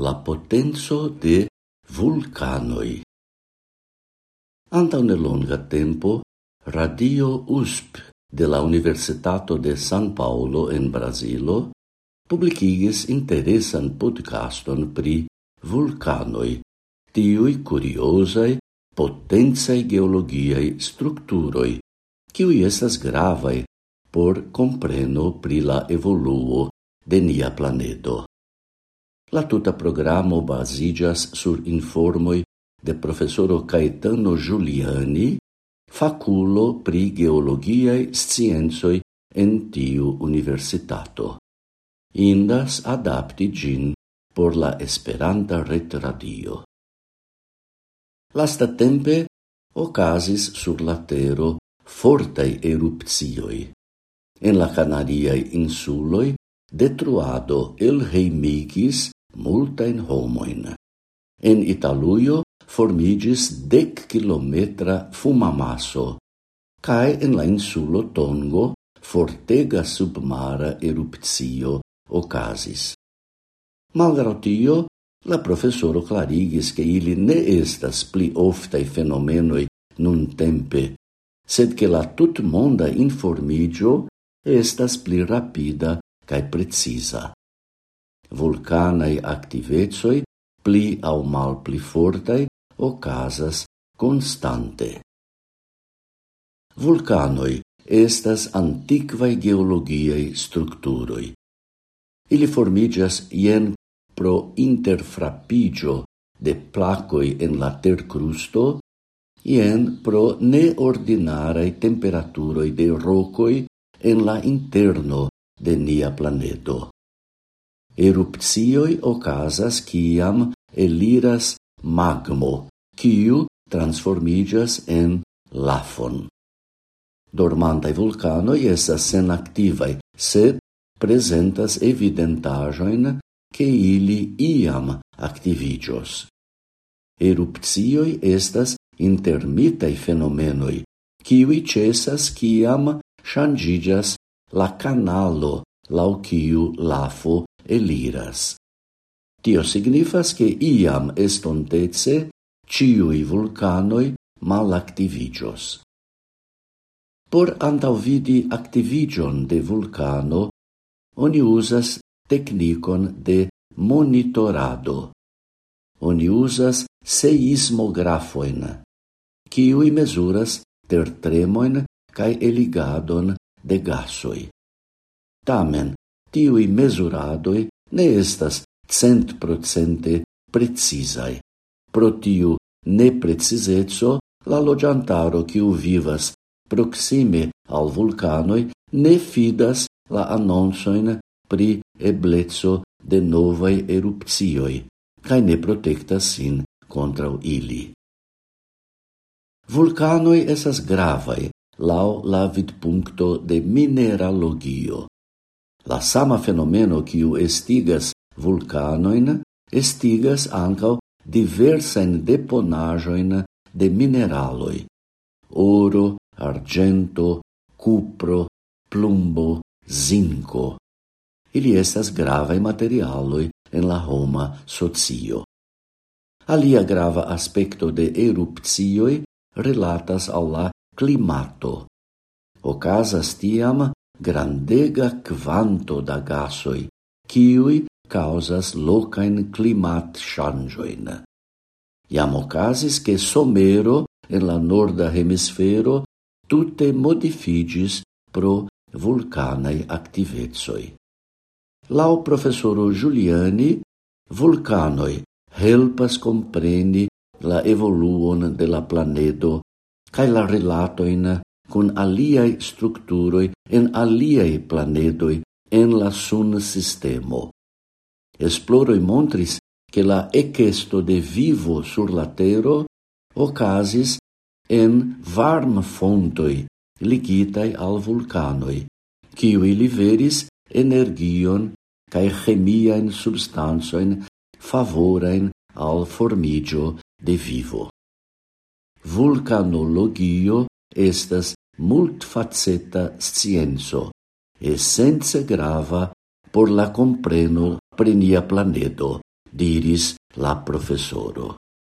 la potenzo de vulcanoi. Antaune longa tempo, Radio USP de la Universitato de San Paulo en Brasilo publicigis interesan podcaston pri vulcanoi, tiui curiosai, potenzai geologiai structuroi, kiui esas gravai por compreno pri la evoluo de nia planeto. La tuta programo basigas sur informoi de professoro Caetano Giuliani, faculo pri geologiae scienzoi en tiu universitato. Indas adapti gin por la Esperanta retradio. Lasta tempe ocasis sur la tero fortai erupcioi. En la Canariae insuloi detruado el heimigis multain homoin. En Italuio formigis dec kilometra fumamasso, cae en la insulo Tongo fortega submara eruptio ocasis. Malgrau tio, la professoro clarigis che ili ne estas pli oftai fenomenoi nun tempe, sed che la tutmonda informigio estas pli rapida cae precisa vulcanai activezoi pli au mal pli fortai ocasas constante. Vulcanoi estas antiquae geologiae structuroi. Ili formigas ien pro interfrapigio de placoi en la tercrusto, ien pro neordinarae temperaturoi de rocoi en la interno de nia planeto. Erupcioi ocasas ciam eliras magmo, ciu transformigas en lafon. Dormantai vulcanoi esas sen activai, sed presentas evidentajoin che ili iam activigios. Erupcioi estas intermitai fenomenoi, ciui cesas ciam changigas la canalo lau ciu lafo eliras. Tio signifas che iam estontece ciui vulcanoi malactivigios. Por antauvidi activigion de vulcano, oni usas technicon de monitorado. Oni usas seismografoin, ciui mesuras tertremoin cae eligadon de gasoi. Tamen, tiui mesuradoi ne estas cent procente precisai. Pro tiu neprecizezzo, la logiantaro quiu vivas proxime al vulcanoi ne fidas la annonsoin pri eblezzo de novai erupcioi, cae ne protectas sin contra ili. Vulcanoi esas gravai lau la vidpuncto de mineralogio, La sama fenomeno quiu estigas vulcanoin estigas ankaŭ diversain deponaĵojn de mineraloi. oro, argento, cupro, plumbo, zinco. Ili estas gravae materialoi en la homa socio. Alia grava aspecto de erupcioi relatas al la klimato. Tiam grandega quanto da gasoi, kiui causas locain climat changioin. Iam ocasis che somero en la norda hemisfero tutte modifigis pro vulcanae activezoi. Lau professoro Giuliani, vulcanoi helpas compreni la evoluon de la planedo cae la relatoin con aliai structuroi en aliai planedoi en la sun sistemo. Esploroi montris che la ecesto de vivo sur la tero ocasis en varm fontoi ligitai al vulcanoi, kiui liveris energion cae chemiaen substanzoin favorain al formigio de vivo. Vulcanologio estas multfaceta scienzo, essence grava por la compreno prenia planeto, planedo, diris la professoro.